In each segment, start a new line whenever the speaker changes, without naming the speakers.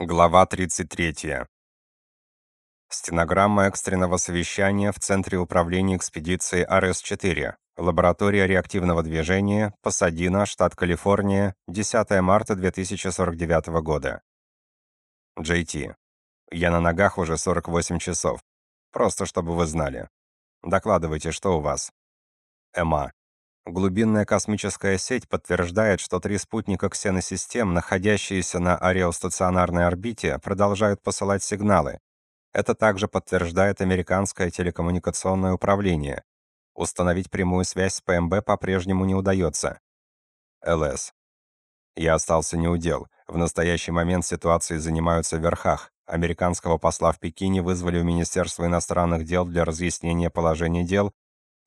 Глава 33. Стенограмма экстренного совещания в Центре управления экспедицией РС-4. Лаборатория реактивного движения, Пасадина, штат Калифорния, 10 марта 2049 года. JT. Я на ногах уже 48 часов. Просто чтобы вы знали. Докладывайте, что у вас. Эма. Глубинная космическая сеть подтверждает, что три спутника ксеносистем, находящиеся на ареостационарной орбите, продолжают посылать сигналы. Это также подтверждает американское телекоммуникационное управление. Установить прямую связь с ПМБ по-прежнему не удается. ЛС. Я остался неудел. В настоящий момент ситуацией занимаются в верхах. Американского посла в Пекине вызвали в Министерство иностранных дел для разъяснения положения дел,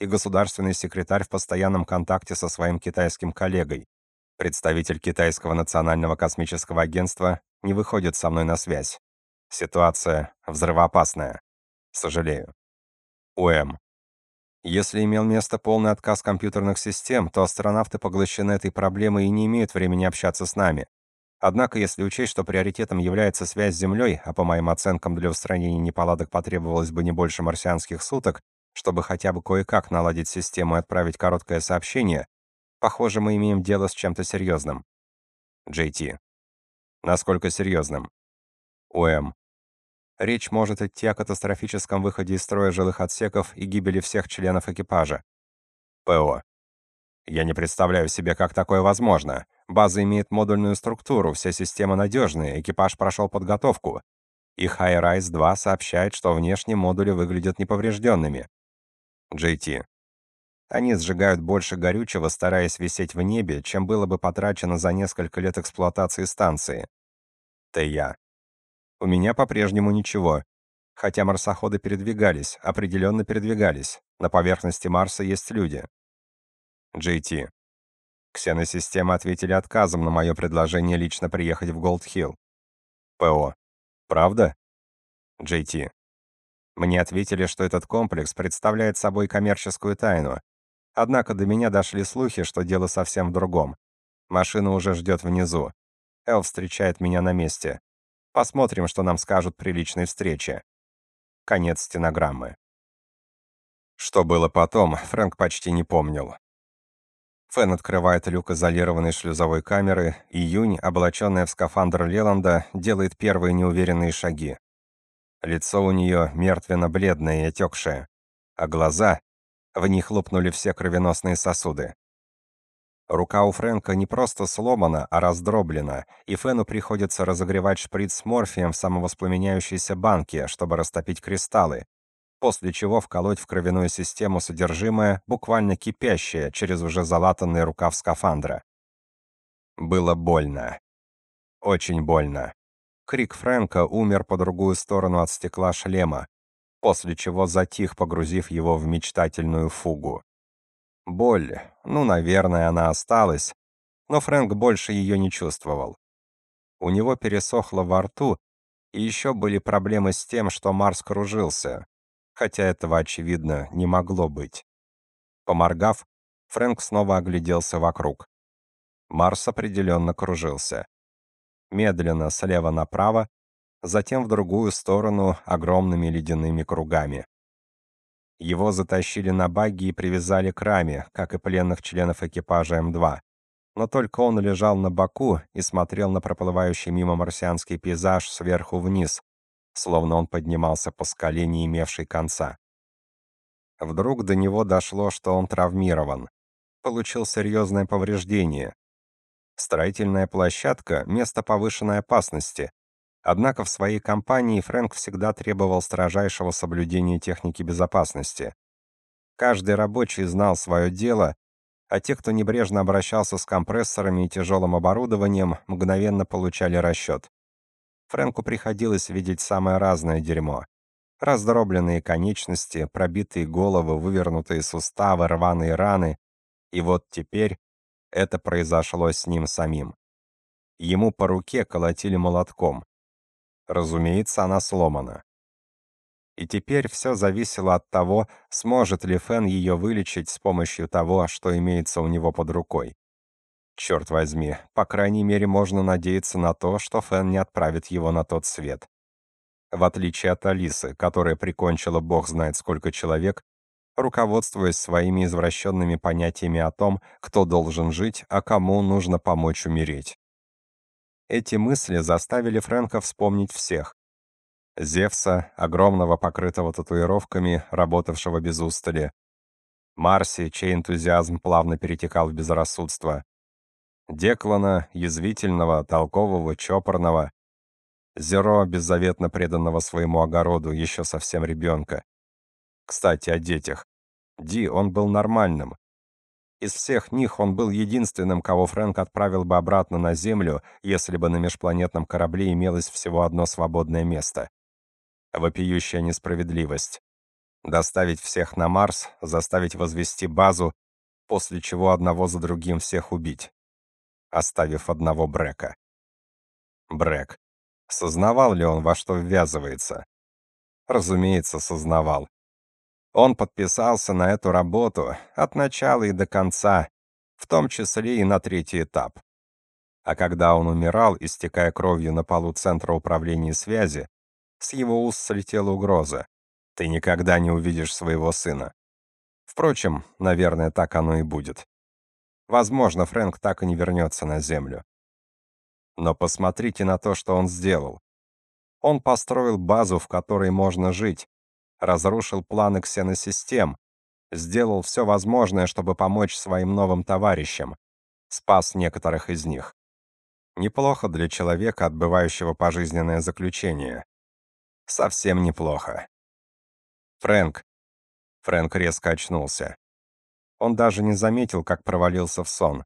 и государственный секретарь в постоянном контакте со своим китайским коллегой. Представитель китайского национального космического агентства не выходит со мной на связь. Ситуация взрывоопасная. Сожалею. УМ. Если имел место полный отказ компьютерных систем, то астронавты поглощены этой проблемой и не имеют времени общаться с нами. Однако, если учесть, что приоритетом является связь с Землей, а по моим оценкам для устранения неполадок потребовалось бы не больше марсианских суток, чтобы хотя бы кое-как наладить систему и отправить короткое сообщение, похоже, мы имеем дело с чем-то серьезным. JT. Насколько серьезным? УМ. Речь может идти о катастрофическом выходе из строя жилых отсеков и гибели всех членов экипажа. ПО. Я не представляю себе, как такое возможно. База имеет модульную структуру, все системы надежные, экипаж прошел подготовку. И High-Rise 2 сообщает, что внешние модули выглядят неповрежденными. JT. Они сжигают больше горючего, стараясь висеть в небе, чем было бы потрачено за несколько лет эксплуатации станции. ТЯ. У меня по-прежнему ничего. Хотя марсоходы передвигались, определенно передвигались. На поверхности Марса есть люди. JT. Ксеносистемы ответили отказом на мое предложение лично приехать в Голд-Хилл. ПО. Правда? JT. Мне ответили, что этот комплекс представляет собой коммерческую тайну. Однако до меня дошли слухи, что дело совсем в другом. Машина уже ждет внизу. Эл встречает меня на месте. Посмотрим, что нам скажут при личной встрече. Конец стенограммы. Что было потом, Фрэнк почти не помнил. Фэн открывает люк изолированной шлюзовой камеры, и Юнь, облаченная в скафандр Леланда, делает первые неуверенные шаги. Лицо у нее мертвенно-бледное и отекшее, а глаза... В них лопнули все кровеносные сосуды. Рука у Фрэнка не просто сломана, а раздроблена, и Фену приходится разогревать шприц с морфием в самовоспламеняющейся банке, чтобы растопить кристаллы, после чего вколоть в кровяную систему содержимое, буквально кипящее, через уже залатанный рукав скафандра. Было больно. Очень больно. Крик Фрэнка умер по другую сторону от стекла шлема, после чего затих, погрузив его в мечтательную фугу. Боль, ну, наверное, она осталась, но Фрэнк больше ее не чувствовал. У него пересохло во рту, и еще были проблемы с тем, что Марс кружился, хотя этого, очевидно, не могло быть. Поморгав, Фрэнк снова огляделся вокруг. Марс определенно кружился медленно слева направо, затем в другую сторону огромными ледяными кругами. Его затащили на багги и привязали к раме, как и пленных членов экипажа М2. Но только он лежал на боку и смотрел на проплывающий мимо марсианский пейзаж сверху вниз, словно он поднимался по скале, не имевшей конца. Вдруг до него дошло, что он травмирован. Получил серьезное повреждение, Строительная площадка — место повышенной опасности. Однако в своей компании Фрэнк всегда требовал строжайшего соблюдения техники безопасности. Каждый рабочий знал свое дело, а те, кто небрежно обращался с компрессорами и тяжелым оборудованием, мгновенно получали расчет. Фрэнку приходилось видеть самое разное дерьмо. Раздробленные конечности, пробитые головы, вывернутые суставы, рваные раны. И вот теперь это произошло с ним самим. Ему по руке колотили молотком. Разумеется, она сломана. И теперь все зависело от того, сможет ли Фен ее вылечить с помощью того, что имеется у него под рукой. Черт возьми, по крайней мере можно надеяться на то, что Фэн не отправит его на тот свет. В отличие от Алисы, которая прикончила бог знает сколько человек, руководствуясь своими извращенными понятиями о том, кто должен жить, а кому нужно помочь умереть. Эти мысли заставили Фрэнка вспомнить всех. Зевса, огромного покрытого татуировками, работавшего без устали. Марси, чей энтузиазм плавно перетекал в безрассудство. Деклана, язвительного, толкового, чопорного. Зеро, беззаветно преданного своему огороду, еще совсем ребенка. Кстати, о детях. Ди, он был нормальным. Из всех них он был единственным, кого Фрэнк отправил бы обратно на Землю, если бы на межпланетном корабле имелось всего одно свободное место. Вопиющая несправедливость. Доставить всех на Марс, заставить возвести базу, после чего одного за другим всех убить, оставив одного Брека. Брек. Сознавал ли он, во что ввязывается? Разумеется, сознавал. Он подписался на эту работу от начала и до конца, в том числе и на третий этап. А когда он умирал, истекая кровью на полу Центра управления связи, с его уст слетела угроза. «Ты никогда не увидишь своего сына». Впрочем, наверное, так оно и будет. Возможно, Фрэнк так и не вернется на Землю. Но посмотрите на то, что он сделал. Он построил базу, в которой можно жить, разрушил планы ксеносистем, сделал все возможное, чтобы помочь своим новым товарищам, спас некоторых из них. Неплохо для человека, отбывающего пожизненное заключение. Совсем неплохо. Фрэнк. Фрэнк резко очнулся. Он даже не заметил, как провалился в сон.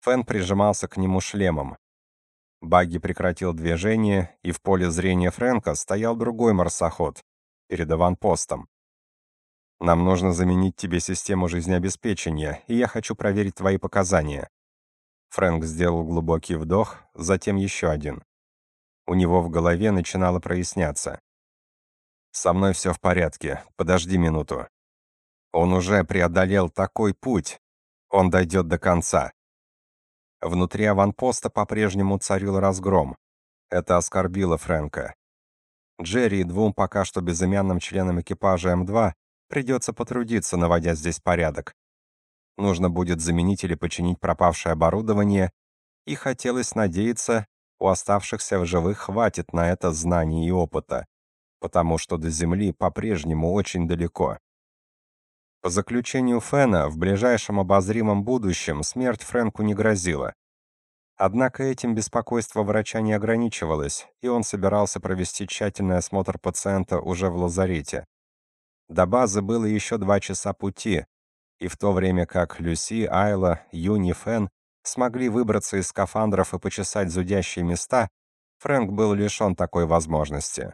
Фэн прижимался к нему шлемом. Багги прекратил движение, и в поле зрения Фрэнка стоял другой марсоход, перед аванпостом. Нам нужно заменить тебе систему жизнеобеспечения, и я хочу проверить твои показания. Фрэнк сделал глубокий вдох, затем еще один. У него в голове начинало проясняться. Со мной все в порядке. Подожди минуту. Он уже преодолел такой путь. Он дойдет до конца. Внутри аванпоста по-прежнему царил разгром. Это оскорбило Фрэнка. Джерри и двум пока что безымянным членам экипажа М2 придется потрудиться, наводя здесь порядок. Нужно будет заменить или починить пропавшее оборудование, и хотелось надеяться, у оставшихся в живых хватит на это знаний и опыта, потому что до Земли по-прежнему очень далеко. По заключению Фена, в ближайшем обозримом будущем смерть Фрэнку не грозила. Однако этим беспокойство врача не ограничивалось, и он собирался провести тщательный осмотр пациента уже в лазарете. До базы было еще два часа пути, и в то время как Люси, Айла, Юни, Фен смогли выбраться из скафандров и почесать зудящие места, Фрэнк был лишен такой возможности.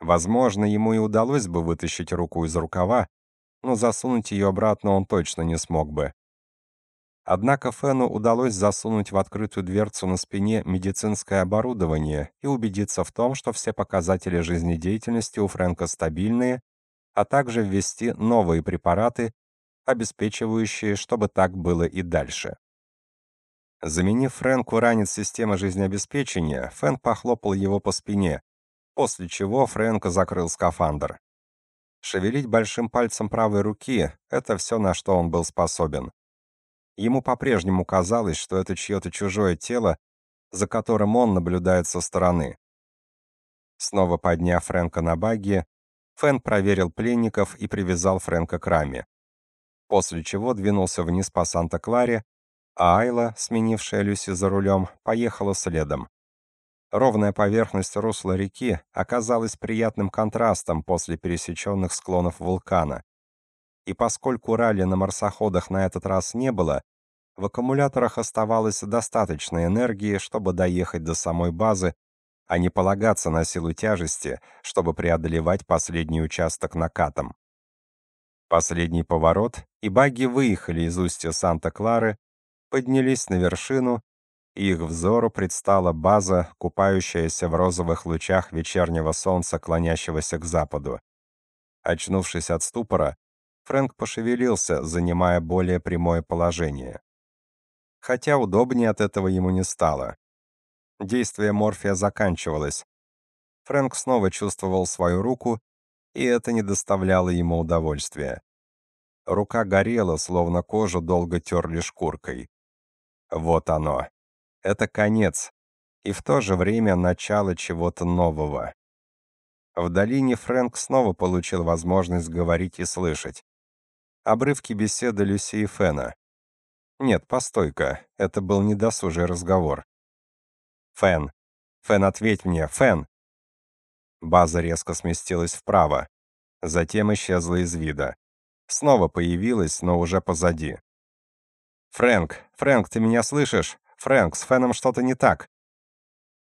Возможно, ему и удалось бы вытащить руку из рукава, но засунуть ее обратно он точно не смог бы. Однако Фену удалось засунуть в открытую дверцу на спине медицинское оборудование и убедиться в том, что все показатели жизнедеятельности у Фрэнка стабильные, а также ввести новые препараты, обеспечивающие, чтобы так было и дальше. Заменив Фрэнку ранец системы жизнеобеспечения, Фэн похлопал его по спине, после чего Фрэнк закрыл скафандр. Шевелить большим пальцем правой руки — это все, на что он был способен. Ему по-прежнему казалось, что это чье-то чужое тело, за которым он наблюдает со стороны. Снова подняв Фрэнка на багги, Фэн проверил пленников и привязал Фрэнка к раме. После чего двинулся вниз по Санта-Кларе, а Айла, сменившая Люси за рулем, поехала следом. Ровная поверхность русла реки оказалась приятным контрастом после пересеченных склонов вулкана. И поскольку ралли на марсоходах на этот раз не было, в аккумуляторах оставалось достаточно энергии, чтобы доехать до самой базы, а не полагаться на силу тяжести, чтобы преодолевать последний участок накатом. Последний поворот, и багги выехали из устья Санта-Клары, поднялись на вершину, и их взору предстала база, купающаяся в розовых лучах вечернего солнца, клонящегося к западу. Очнувшись от ступора, Фрэнк пошевелился, занимая более прямое положение. Хотя удобнее от этого ему не стало. Действие морфия заканчивалось. Фрэнк снова чувствовал свою руку, и это не доставляло ему удовольствия. Рука горела, словно кожу долго терли шкуркой. Вот оно. Это конец. И в то же время начало чего-то нового. В долине Фрэнк снова получил возможность говорить и слышать. Обрывки беседы Люси и Фена. Нет, постой-ка, это был недосужий разговор. Фен. Фен, ответь мне, Фен. База резко сместилась вправо, затем исчезла из вида. Снова появилась, но уже позади. Фрэнк, Фрэнк, ты меня слышишь? Фрэнк, с Феном что-то не так.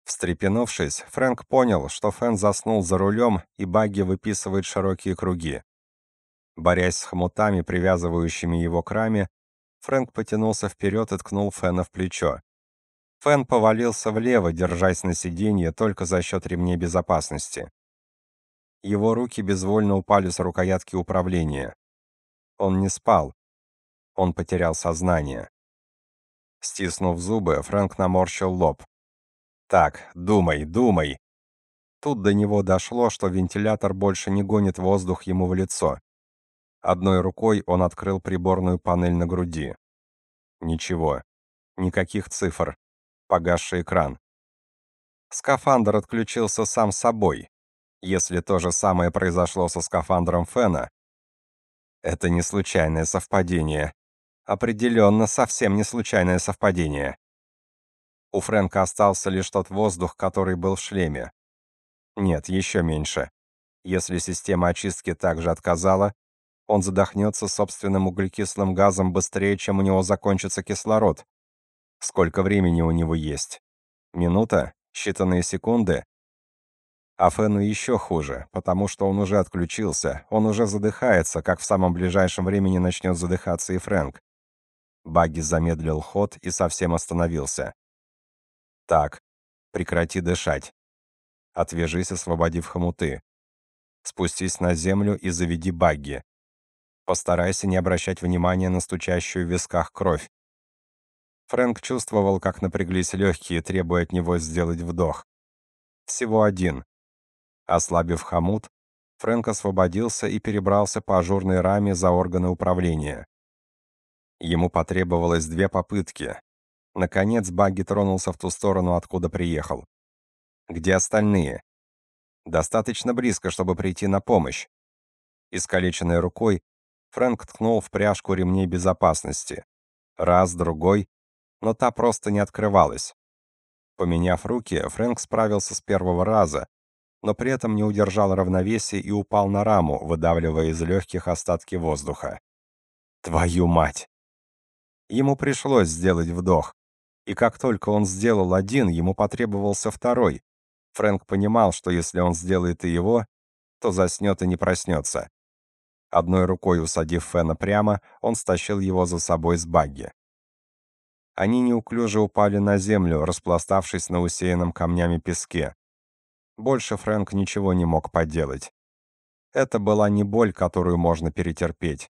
Встрепенувшись, Фрэнк понял, что Фен заснул за рулем, и багги выписывает широкие круги. Борясь с хомутами, привязывающими его к раме, Фрэнк потянулся вперед и ткнул Фена в плечо. Фен повалился влево, держась на сиденье только за счет ремней безопасности. Его руки безвольно упали с рукоятки управления. Он не спал. Он потерял сознание. Стиснув зубы, Фрэнк наморщил лоб. Так, думай, думай. Тут до него дошло, что вентилятор больше не гонит воздух ему в лицо. Одной рукой он открыл приборную панель на груди. Ничего. Никаких цифр. Погасший экран. Скафандр отключился сам собой. Если то же самое произошло со скафандром Фена, это не случайное совпадение. Определенно, совсем не случайное совпадение. У Фрэнка остался лишь тот воздух, который был в шлеме. Нет, еще меньше. Если система очистки также отказала, он задохнется собственным углекислым газом быстрее, чем у него закончится кислород. Сколько времени у него есть? Минута? Считанные секунды? А Фену еще хуже, потому что он уже отключился, он уже задыхается, как в самом ближайшем времени начнет задыхаться и Фрэнк. Багги замедлил ход и совсем остановился. Так, прекрати дышать. Отвяжись, освободив хомуты. Спустись на землю и заведи багги. Постарайся не обращать внимания на стучащую в висках кровь. Фрэнк чувствовал, как напряглись легкие, требуя от него сделать вдох. Всего один. Ослабив хомут, Фрэнк освободился и перебрался по ажурной раме за органы управления. Ему потребовалось две попытки, Наконец Багги тронулся в ту сторону, откуда приехал. Где остальные? Достаточно близко, чтобы прийти на помощь. Искалеченной рукой Фрэнк ткнул в пряжку ремней безопасности. Раз, другой, но та просто не открывалась. Поменяв руки, Фрэнк справился с первого раза, но при этом не удержал равновесия и упал на раму, выдавливая из легких остатки воздуха. Твою мать! Ему пришлось сделать вдох и как только он сделал один, ему потребовался второй. Фрэнк понимал, что если он сделает и его, то заснет и не проснется. Одной рукой усадив Фена прямо, он стащил его за собой с багги. Они неуклюже упали на землю, распластавшись на усеянном камнями песке. Больше Фрэнк ничего не мог поделать. Это была не боль, которую можно перетерпеть,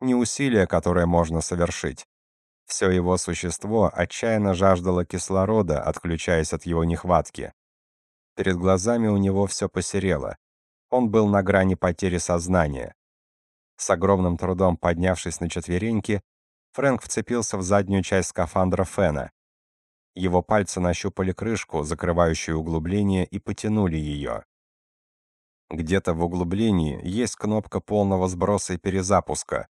не усилие, которое можно совершить. Все его существо отчаянно жаждало кислорода, отключаясь от его нехватки. Перед глазами у него все посерело. Он был на грани потери сознания. С огромным трудом поднявшись на четвереньки, Фрэнк вцепился в заднюю часть скафандра Фена. Его пальцы нащупали крышку, закрывающую углубление, и потянули ее. Где-то в углублении есть кнопка полного сброса и перезапуска.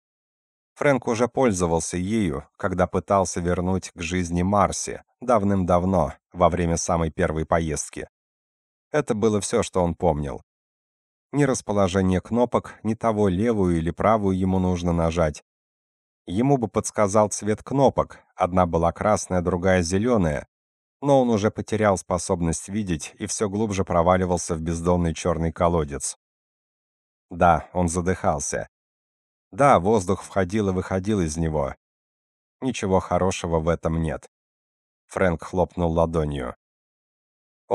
Фрэнк уже пользовался ею, когда пытался вернуть к жизни Марси, давным-давно, во время самой первой поездки. Это было все, что он помнил. Ни расположение кнопок, ни того, левую или правую ему нужно нажать. Ему бы подсказал цвет кнопок, одна была красная, другая зеленая, но он уже потерял способность видеть и все глубже проваливался в бездонный черный колодец. Да, он задыхался. Да, воздух входил и выходил из него. Ничего хорошего в этом нет. Фрэнк хлопнул ладонью.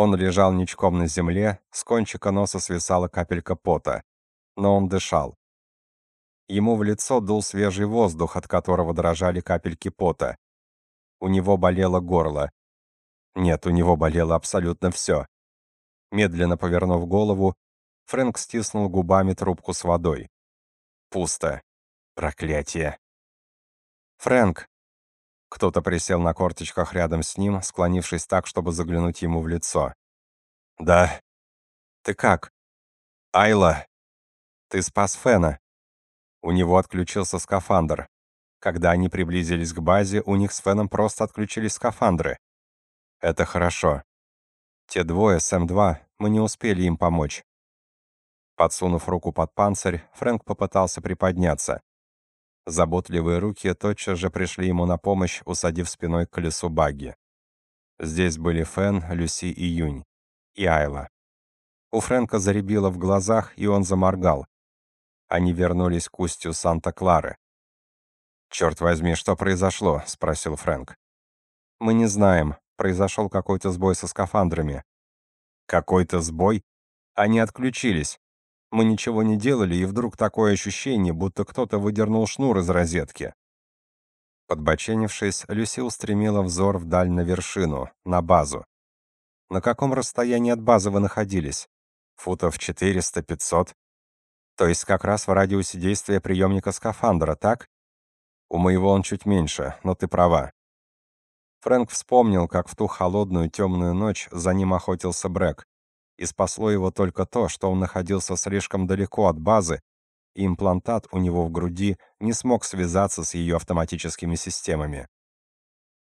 Он лежал ничком на земле, с кончика носа свисала капелька пота, но он дышал. Ему в лицо дул свежий воздух, от которого дрожали капельки пота. У него болело горло. Нет, у него болело абсолютно все. Медленно повернув голову, Фрэнк стиснул губами трубку с водой. Пусто. Проклятие. Фрэнк. Кто-то присел на корточках рядом с ним, склонившись так, чтобы заглянуть ему в лицо. Да. Ты как? Айла. Ты спас Фена. У него отключился скафандр. Когда они приблизились к базе, у них с Феном просто отключились скафандры. Это хорошо. Те двое с М2, мы не успели им помочь. Подсунув руку под панцирь, Фрэнк попытался приподняться. Заботливые руки тотчас же пришли ему на помощь, усадив спиной к колесу багги. Здесь были Фэн, Люси и Юнь. И Айла. У Фрэнка заребило в глазах, и он заморгал. Они вернулись к устью Санта-Клары. «Черт возьми, что произошло?» — спросил Фрэнк. «Мы не знаем. Произошел какой-то сбой со скафандрами». «Какой-то сбой? Они отключились. Мы ничего не делали, и вдруг такое ощущение, будто кто-то выдернул шнур из розетки». Подбоченившись, Люси устремила взор вдаль на вершину, на базу. «На каком расстоянии от базы вы находились? Футов 400-500? То есть как раз в радиусе действия приемника скафандра, так? У моего он чуть меньше, но ты права. Фрэнк вспомнил, как в ту холодную темную ночь за ним охотился Брэк, и спасло его только то, что он находился слишком далеко от базы, и имплантат у него в груди не смог связаться с ее автоматическими системами.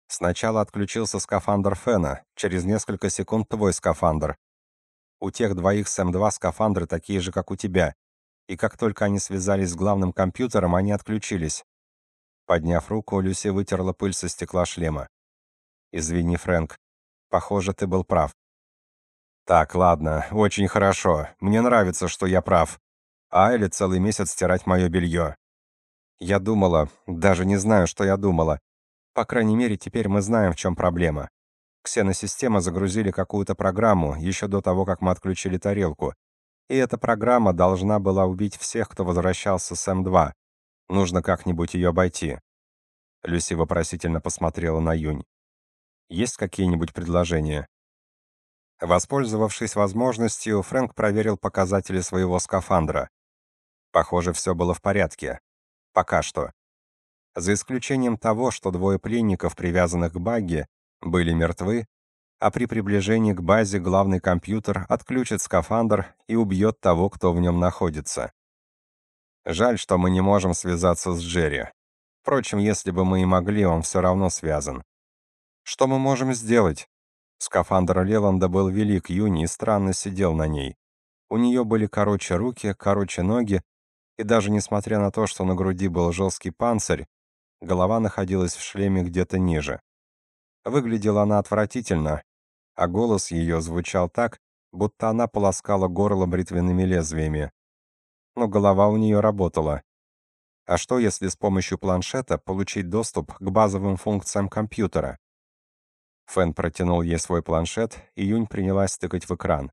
Сначала отключился скафандр Фена, через несколько секунд твой скафандр. У тех двоих с М2 скафандры такие же, как у тебя, и как только они связались с главным компьютером, они отключились. Подняв руку, Люси вытерла пыль со стекла шлема. «Извини, Фрэнк. Похоже, ты был прав». «Так, ладно, очень хорошо. Мне нравится, что я прав. А или целый месяц стирать мое белье». «Я думала, даже не знаю, что я думала. По крайней мере, теперь мы знаем, в чем проблема. Ксеносистема загрузили какую-то программу еще до того, как мы отключили тарелку. И эта программа должна была убить всех, кто возвращался с М2. Нужно как-нибудь ее обойти. Люси вопросительно посмотрела на Юнь. Есть какие-нибудь предложения? Воспользовавшись возможностью, Фрэнк проверил показатели своего скафандра. Похоже, все было в порядке. Пока что. За исключением того, что двое пленников, привязанных к багги, были мертвы, а при приближении к базе главный компьютер отключит скафандр и убьет того, кто в нем находится. Жаль, что мы не можем связаться с Джерри. Впрочем, если бы мы и могли, он все равно связан. Что мы можем сделать? Скафандр Леланда был велик Юни и странно сидел на ней. У нее были короче руки, короче ноги, и даже несмотря на то, что на груди был жесткий панцирь, голова находилась в шлеме где-то ниже. Выглядела она отвратительно, а голос ее звучал так, будто она полоскала горло бритвенными лезвиями но голова у нее работала. А что, если с помощью планшета получить доступ к базовым функциям компьютера? Фэн протянул ей свой планшет, и Юнь принялась тыкать в экран.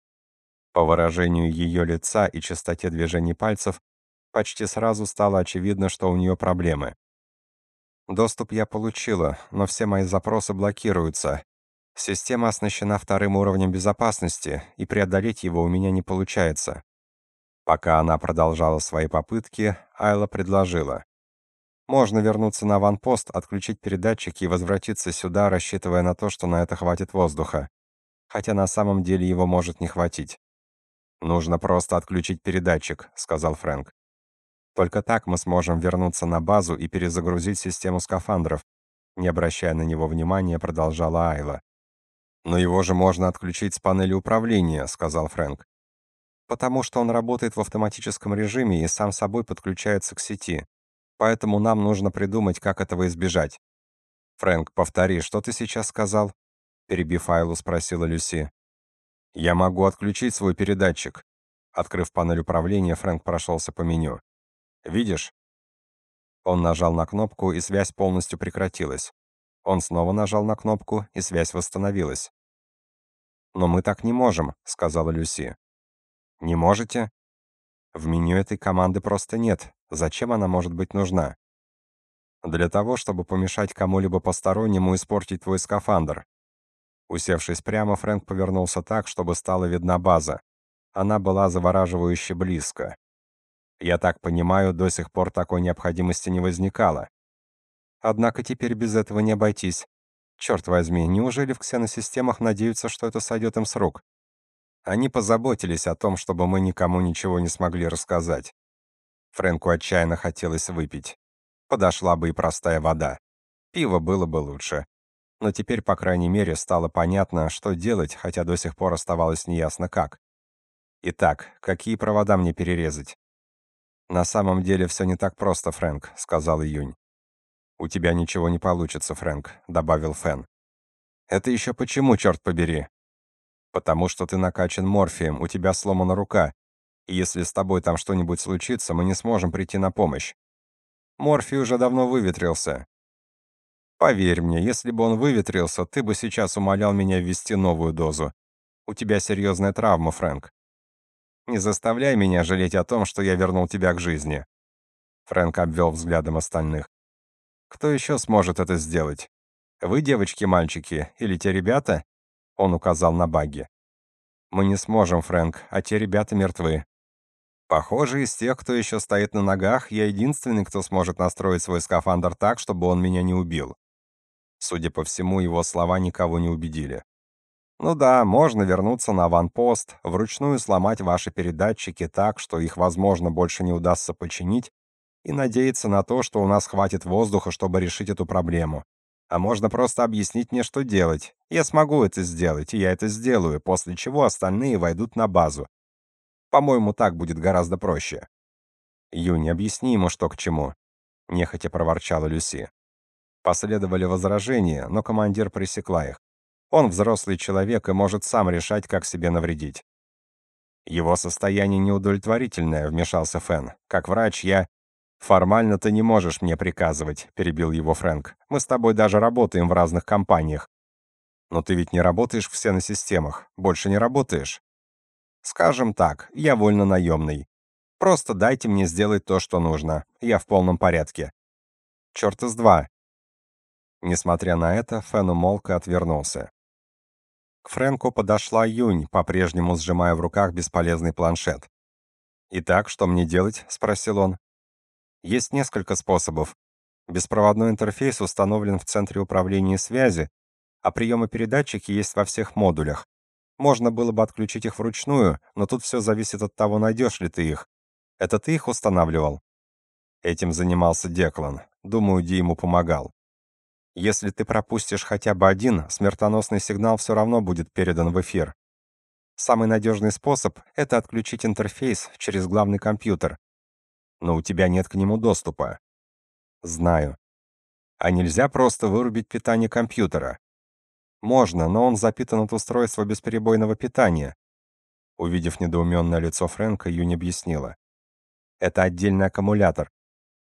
По выражению ее лица и частоте движений пальцев, почти сразу стало очевидно, что у нее проблемы. Доступ я получила, но все мои запросы блокируются. Система оснащена вторым уровнем безопасности, и преодолеть его у меня не получается. Пока она продолжала свои попытки, Айла предложила. «Можно вернуться на ванпост, отключить передатчики и возвратиться сюда, рассчитывая на то, что на это хватит воздуха. Хотя на самом деле его может не хватить». «Нужно просто отключить передатчик», — сказал Фрэнк. «Только так мы сможем вернуться на базу и перезагрузить систему скафандров», не обращая на него внимания, продолжала Айла. «Но его же можно отключить с панели управления», — сказал Фрэнк потому что он работает в автоматическом режиме и сам собой подключается к сети. Поэтому нам нужно придумать, как этого избежать. Фрэнк, повтори, что ты сейчас сказал? перебив Айлу, спросила Люси. Я могу отключить свой передатчик. Открыв панель управления, Фрэнк прошелся по меню. Видишь? Он нажал на кнопку, и связь полностью прекратилась. Он снова нажал на кнопку, и связь восстановилась. «Но мы так не можем», — сказала Люси. Не можете? В меню этой команды просто нет. Зачем она может быть нужна? Для того, чтобы помешать кому-либо постороннему испортить твой скафандр. Усевшись прямо, Фрэнк повернулся так, чтобы стала видна база. Она была завораживающе близко. Я так понимаю, до сих пор такой необходимости не возникало. Однако теперь без этого не обойтись. Черт возьми, неужели в ксеносистемах надеются, что это сойдет им с рук? Они позаботились о том, чтобы мы никому ничего не смогли рассказать. Фрэнку отчаянно хотелось выпить. Подошла бы и простая вода. Пиво было бы лучше. Но теперь, по крайней мере, стало понятно, что делать, хотя до сих пор оставалось неясно как. Итак, какие провода мне перерезать? На самом деле все не так просто, Фрэнк, сказал Июнь. У тебя ничего не получится, Фрэнк, добавил Фэн. Это еще почему, черт побери? Потому что ты накачан морфием, у тебя сломана рука. Если с тобой там что-нибудь случится, мы не сможем прийти на помощь. Морфий уже давно выветрился. Поверь мне, если бы он выветрился, ты бы сейчас умолял меня ввести новую дозу. У тебя серьезная травма, Фрэнк. Не заставляй меня жалеть о том, что я вернул тебя к жизни. Фрэнк обвел взглядом остальных. Кто еще сможет это сделать? Вы, девочки-мальчики, или те ребята? Он указал на багги. Мы не сможем, Фрэнк, а те ребята мертвы. Похоже, из тех, кто еще стоит на ногах, я единственный, кто сможет настроить свой скафандр так, чтобы он меня не убил. Судя по всему, его слова никого не убедили. Ну да, можно вернуться на аванпост, вручную сломать ваши передатчики так, что их, возможно, больше не удастся починить, и надеяться на то, что у нас хватит воздуха, чтобы решить эту проблему. А можно просто объяснить мне, что делать. Я смогу это сделать, и я это сделаю, после чего остальные войдут на базу. По-моему, так будет гораздо проще. Юни, объясни ему, что к чему, нехотя проворчала Люси. Последовали возражения, но командир пресекла их. Он взрослый человек и может сам решать, как себе навредить. Его состояние неудовлетворительное, вмешался Фэн. Как врач я Формально ты не можешь мне приказывать, перебил его Фрэнк. Мы с тобой даже работаем в разных компаниях. Но ты ведь не работаешь в сеносистемах, больше не работаешь. Скажем так, я вольно наемный. Просто дайте мне сделать то, что нужно. Я в полном порядке. Черт из два. Несмотря на это, Фэн умолк и отвернулся. К Фрэнку подошла Юнь, по-прежнему сжимая в руках бесполезный планшет. «Итак, что мне делать?» — спросил он. «Есть несколько способов. Беспроводной интерфейс установлен в центре управления связи, а приемы-передатчики есть во всех модулях. Можно было бы отключить их вручную, но тут все зависит от того, найдешь ли ты их. Это ты их устанавливал?» Этим занимался Деклан. Думаю, Ди ему помогал. Если ты пропустишь хотя бы один, смертоносный сигнал все равно будет передан в эфир. Самый надежный способ — это отключить интерфейс через главный компьютер. Но у тебя нет к нему доступа. Знаю. А нельзя просто вырубить питание компьютера. Можно, но он запитан от устройства бесперебойного питания. Увидев недоуменное лицо Фрэнка, Юнь объяснила. Это отдельный аккумулятор.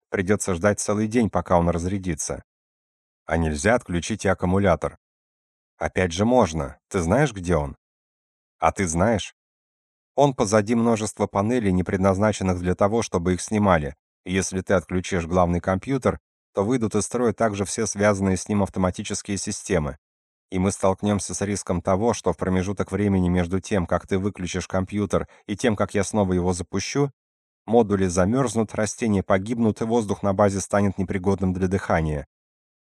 Придется ждать целый день, пока он разрядится. А нельзя отключить и аккумулятор. Опять же можно. Ты знаешь, где он? А ты знаешь? Он позади множества панелей, не предназначенных для того, чтобы их снимали. если ты отключишь главный компьютер, то выйдут из строя также все связанные с ним автоматические системы. И мы столкнемся с риском того, что в промежуток времени между тем, как ты выключишь компьютер, и тем, как я снова его запущу, модули замерзнут, растения погибнут, и воздух на базе станет непригодным для дыхания.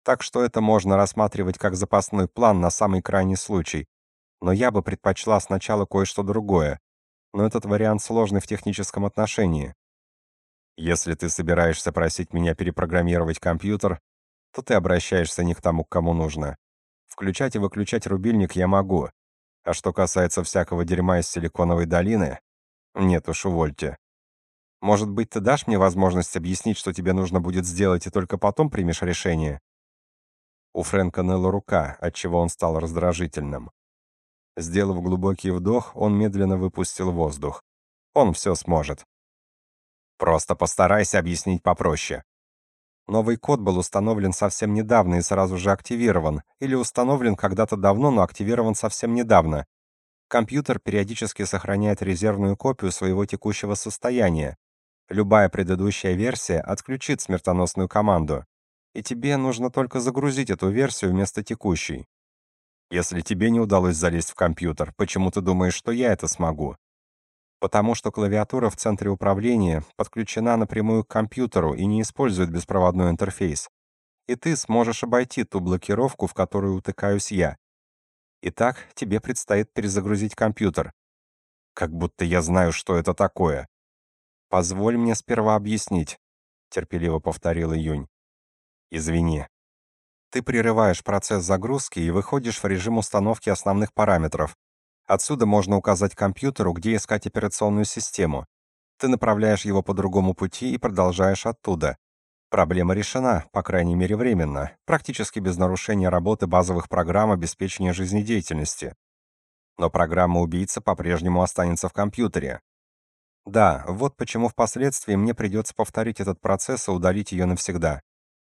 Так что это можно рассматривать как запасной план на самый крайний случай. Но я бы предпочла сначала кое-что другое. Но этот вариант сложный в техническом отношении. Если ты собираешься просить меня перепрограммировать компьютер, то ты обращаешься не к тому, к кому нужно. Включать и выключать рубильник я могу. А что касается всякого дерьма из Силиконовой долины, нет уж, увольте. Может быть, ты дашь мне возможность объяснить, что тебе нужно будет сделать, и только потом примешь решение? У Фрэнка ныла рука, отчего он стал раздражительным. Сделав глубокий вдох, он медленно выпустил воздух. Он все сможет. Просто постарайся объяснить попроще. Новый код был установлен совсем недавно и сразу же активирован, или установлен когда-то давно, но активирован совсем недавно. Компьютер периодически сохраняет резервную копию своего текущего состояния. Любая предыдущая версия отключит смертоносную команду. и тебе нужно только загрузить эту версию вместо текущей. Если тебе не удалось залезть в компьютер, почему ты думаешь, что я это смогу? Потому что клавиатура в центре управления подключена напрямую к компьютеру и не использует беспроводной интерфейс. И ты сможешь обойти ту блокировку, в которую утыкаюсь я. Итак, тебе предстоит перезагрузить компьютер. Как будто я знаю, что это такое. Позволь мне сперва объяснить, терпеливо повторил Июнь. Извини. Ты прерываешь процесс загрузки и выходишь в режим установки основных параметров. Отсюда можно указать компьютеру, где искать операционную систему. Ты направляешь его по другому пути и продолжаешь оттуда. Проблема решена, по крайней мере временно, практически без нарушения работы базовых программ обеспечения жизнедеятельности. Но программа убийца по-прежнему останется в компьютере. Да, вот почему впоследствии мне придется повторить этот процесс и удалить ее навсегда.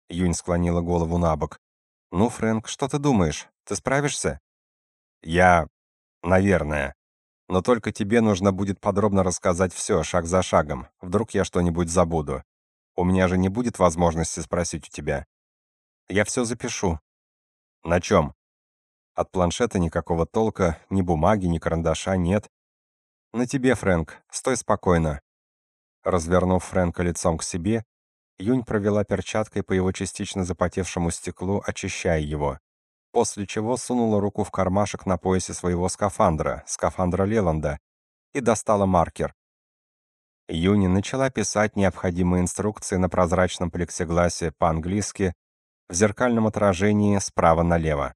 Юнь склонила голову на бок. Ну, Фрэнк, что ты думаешь? Ты справишься? Я, наверное. Но только тебе нужно будет подробно рассказать все, шаг за шагом. Вдруг я что-нибудь забуду. У меня же не будет возможности спросить у тебя. Я все запишу. На чем? От планшета никакого толка, ни бумаги, ни карандаша нет. На тебе, Фрэнк. Стой спокойно. Развернув Фрэнка лицом к себе, Юнь провела перчаткой по его частично запотевшему стеклу, очищая его. После чего сунула руку в кармашек на поясе своего скафандра, скафандра Леланда, и достала маркер. Юни начала писать необходимые инструкции на прозрачном плексигласе по-английски в зеркальном отражении справа налево.